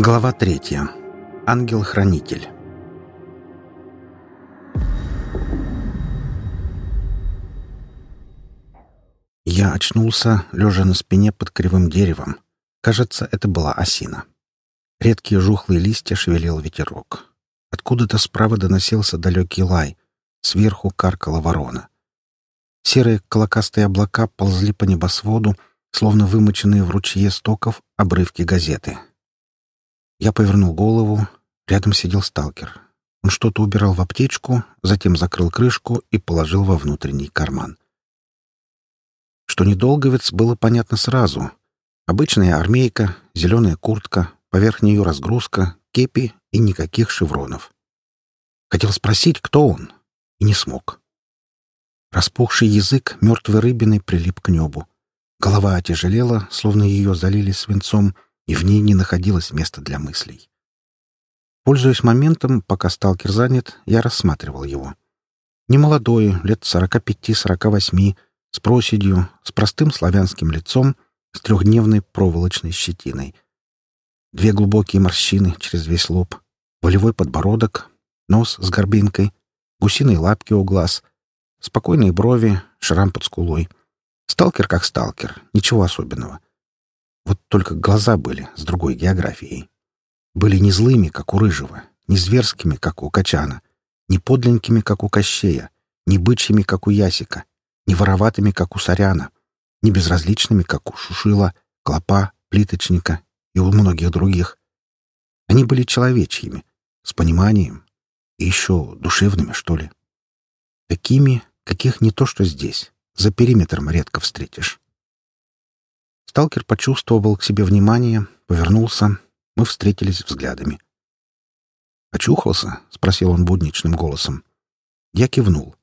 Глава третья. Ангел-хранитель. Я очнулся, лежа на спине под кривым деревом. Кажется, это была осина. Редкие жухлые листья шевелил ветерок. Откуда-то справа доносился далекий лай. Сверху каркала ворона. Серые клокастые облака ползли по небосводу, словно вымоченные в ручье стоков обрывки газеты. Я повернул голову. Рядом сидел сталкер. Он что-то убирал в аптечку, затем закрыл крышку и положил во внутренний карман. Что недолговец, было понятно сразу. Обычная армейка, зеленая куртка, поверх нее разгрузка, кепи и никаких шевронов. Хотел спросить, кто он, и не смог. Распухший язык мертвой рыбиной прилип к небу. Голова отяжелела, словно ее залили свинцом, и в ней не находилось места для мыслей. Пользуясь моментом, пока сталкер занят, я рассматривал его. Немолодой, лет сорока пяти-сорока восьми, с проседью, с простым славянским лицом, с трехдневной проволочной щетиной. Две глубокие морщины через весь лоб, волевой подбородок, нос с горбинкой, гусиные лапки у глаз, спокойные брови, шрам под скулой — Сталкер как сталкер, ничего особенного. Вот только глаза были с другой географией. Были не злыми, как у Рыжего, не зверскими, как у Качана, не подленькими, как у Кощея, не бычьими, как у Ясика, не вороватыми, как у Саряна, не безразличными, как у Шушила, Клопа, Плиточника и у многих других. Они были человечьими, с пониманием и еще душевными, что ли. Такими, каких не то что здесь, за периметром редко встретишь. Сталкер почувствовал к себе внимание, повернулся. Мы встретились взглядами. «Очухался?» — спросил он будничным голосом. Я кивнул.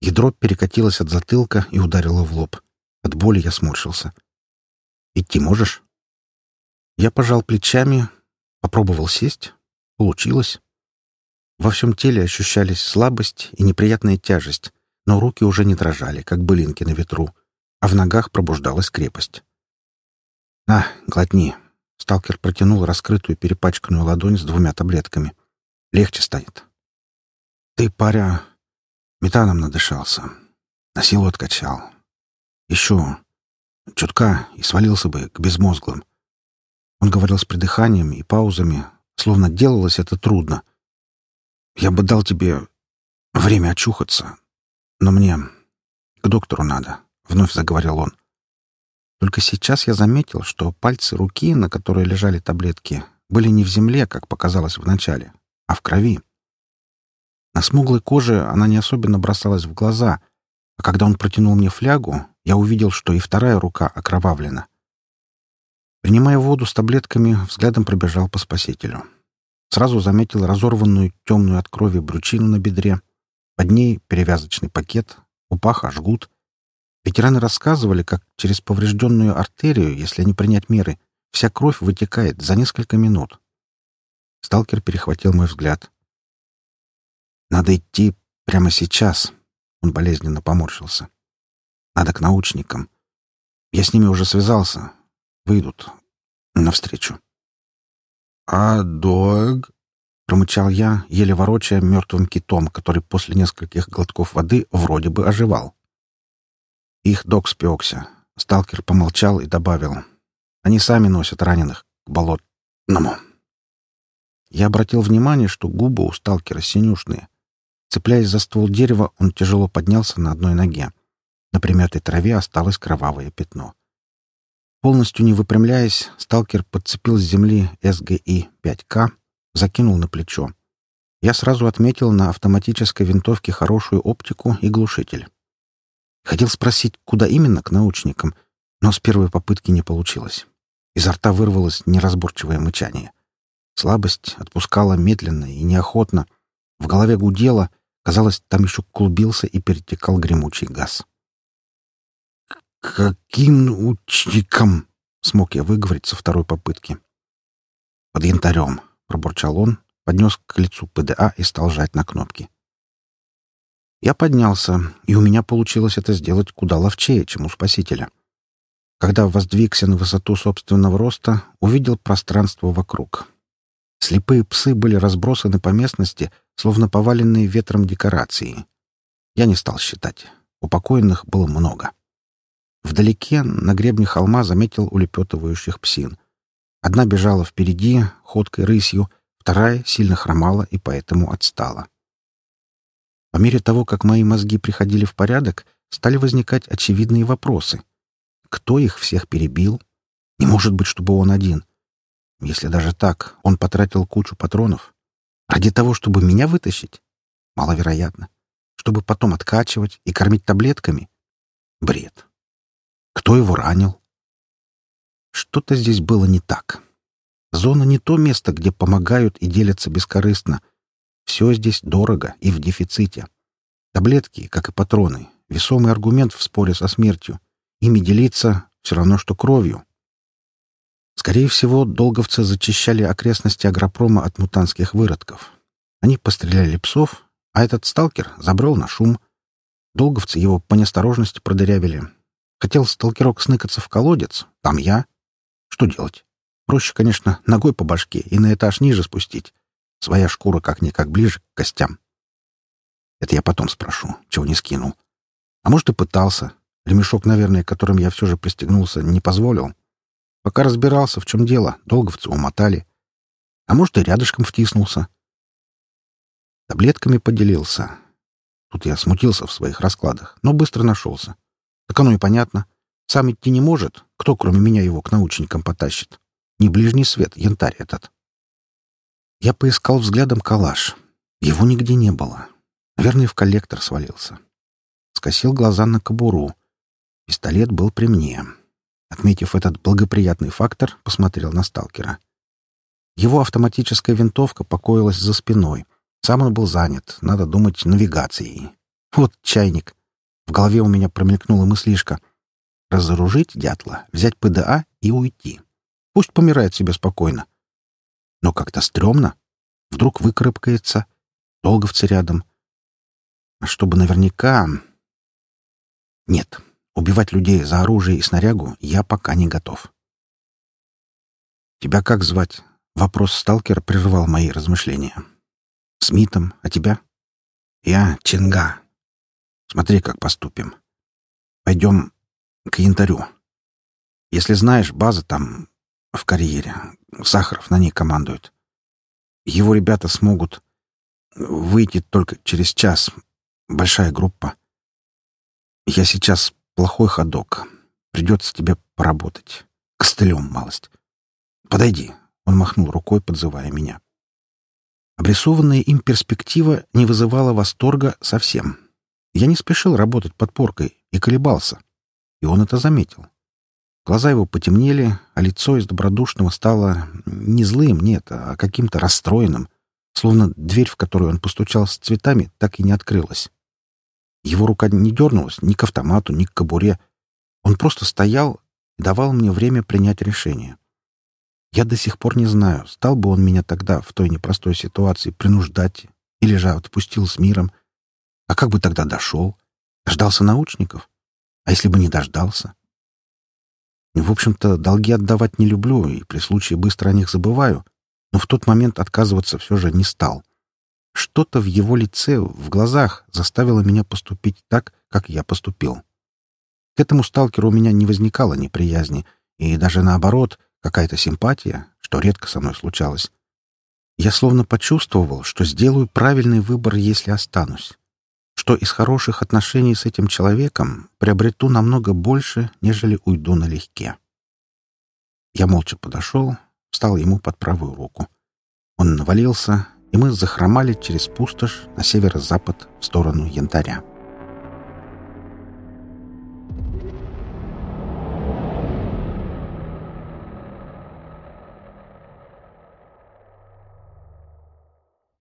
Ядро перекатилось от затылка и ударило в лоб. От боли я сморщился. «Идти можешь?» Я пожал плечами, попробовал сесть. Получилось. Во всем теле ощущались слабость и неприятная тяжесть, но руки уже не дрожали, как былинки на ветру, а в ногах пробуждалась крепость. «На, глотни!» — сталкер протянул раскрытую перепачканную ладонь с двумя таблетками. «Легче станет». «Ты, паря, метаном надышался, на силу откачал. Еще чутка и свалился бы к безмозглым». Он говорил с придыханием и паузами, словно делалось это трудно. «Я бы дал тебе время очухаться, но мне к доктору надо, — вновь заговорил он. Только сейчас я заметил, что пальцы руки, на которой лежали таблетки, были не в земле, как показалось вначале, а в крови. На смуглой коже она не особенно бросалась в глаза, а когда он протянул мне флягу, я увидел, что и вторая рука окровавлена. Принимая воду с таблетками, взглядом пробежал по спасителю. Сразу заметил разорванную темную от крови брючину на бедре, под ней перевязочный пакет, у паха жгут. Ветераны рассказывали, как через поврежденную артерию, если не принять меры, вся кровь вытекает за несколько минут. Сталкер перехватил мой взгляд. «Надо идти прямо сейчас», — он болезненно поморщился. «Надо к научникам. Я с ними уже связался. Выйдут навстречу». «А Дог?» Промычал я, еле ворочая мертвым китом, который после нескольких глотков воды вроде бы оживал. Их док спекся. Сталкер помолчал и добавил. Они сами носят раненых к болотному. Я обратил внимание, что губы у сталкера синюшные. Цепляясь за ствол дерева, он тяжело поднялся на одной ноге. На примятой траве осталось кровавое пятно. Полностью не выпрямляясь, сталкер подцепил с земли СГИ-5К закинул на плечо. Я сразу отметил на автоматической винтовке хорошую оптику и глушитель. Хотел спросить, куда именно к научникам, но с первой попытки не получилось. Изо рта вырвалось неразборчивое мычание. Слабость отпускала медленно и неохотно. В голове гудело, казалось, там еще клубился и перетекал гремучий газ. «Каким научникам?» — смог я выговорить со второй попытки. «Под янтарем», пробурчал он, поднес к лицу ПДА и стал жать на кнопки. Я поднялся, и у меня получилось это сделать куда ловчее, чем у спасителя. Когда воздвигся на высоту собственного роста, увидел пространство вокруг. Слепые псы были разбросаны по местности, словно поваленные ветром декорации. Я не стал считать. Упокоенных было много. Вдалеке, на гребне холма, заметил улепетывающих псин. Одна бежала впереди, ходкой рысью, вторая сильно хромала и поэтому отстала. По мере того, как мои мозги приходили в порядок, стали возникать очевидные вопросы. Кто их всех перебил? Не может быть, чтобы он один. Если даже так, он потратил кучу патронов. Ради того, чтобы меня вытащить? Маловероятно. Чтобы потом откачивать и кормить таблетками? Бред. Кто его ранил? Что-то здесь было не так. Зона не то место, где помогают и делятся бескорыстно. Все здесь дорого и в дефиците. Таблетки, как и патроны, весомый аргумент в споре со смертью. Ими делиться все равно, что кровью. Скорее всего, долговцы зачищали окрестности агропрома от мутантских выродков. Они постреляли псов, а этот сталкер забрел на шум. Долговцы его по неосторожности продырявили. Хотел сталкерок сныкаться в колодец, там я. Что делать? Проще, конечно, ногой по башке и на этаж ниже спустить. Своя шкура как-никак ближе к костям. Это я потом спрошу, чего не скинул. А может, и пытался. Ремешок, наверное, которым я все же пристегнулся, не позволил. Пока разбирался, в чем дело, долговцы умотали. А может, и рядышком втиснулся. Таблетками поделился. Тут я смутился в своих раскладах, но быстро нашелся. Так оно и понятно. Сам идти не может. Кто, кроме меня, его к научникам потащит? Не ближний свет, янтарь этот. Я поискал взглядом калаш. Его нигде не было. Наверное, в коллектор свалился. Скосил глаза на кобуру. Пистолет был при мне. Отметив этот благоприятный фактор, посмотрел на сталкера. Его автоматическая винтовка покоилась за спиной. Сам он был занят, надо думать, навигацией. Вот чайник. В голове у меня промелькнула мыслишка. Разоружить дятла, взять ПДА и уйти. Пусть помирает себе спокойно. Но как-то стрёмно. Вдруг выкарабкается. Долговцы рядом. А чтобы наверняка... Нет, Убивать людей за оружие и снарягу я пока не готов. «Тебя как звать?» Вопрос сталкера прервал мои размышления. «Смитом, а тебя?» «Я Чинга. Смотри, как поступим. Пойдем к янтарю. Если знаешь, база там в карьере. Сахаров на ней командует. Его ребята смогут выйти только через час. Большая группа. Я сейчас Плохой ходок. Придется тебе поработать. Костылем малость. Подойди. Он махнул рукой, подзывая меня. Обрисованная им перспектива не вызывала восторга совсем. Я не спешил работать подпоркой и колебался. И он это заметил. Глаза его потемнели, а лицо из добродушного стало не злым, нет, а каким-то расстроенным, словно дверь, в которую он постучал с цветами, так и не открылась. Его рука не дернулась ни к автомату, ни к кобуре. Он просто стоял и давал мне время принять решение. Я до сих пор не знаю, стал бы он меня тогда в той непростой ситуации принуждать или же отпустил с миром. А как бы тогда дошел? Дождался научников? А если бы не дождался? В общем-то, долги отдавать не люблю и при случае быстро о них забываю, но в тот момент отказываться все же не стал. Что-то в его лице, в глазах заставило меня поступить так, как я поступил. К этому сталкеру у меня не возникало неприязни, и даже наоборот, какая-то симпатия, что редко со мной случалось. Я словно почувствовал, что сделаю правильный выбор, если останусь, что из хороших отношений с этим человеком приобрету намного больше, нежели уйду налегке. Я молча подошел, встал ему под правую руку. Он навалился, и мы захромали через пустошь на северо-запад в сторону янтаря.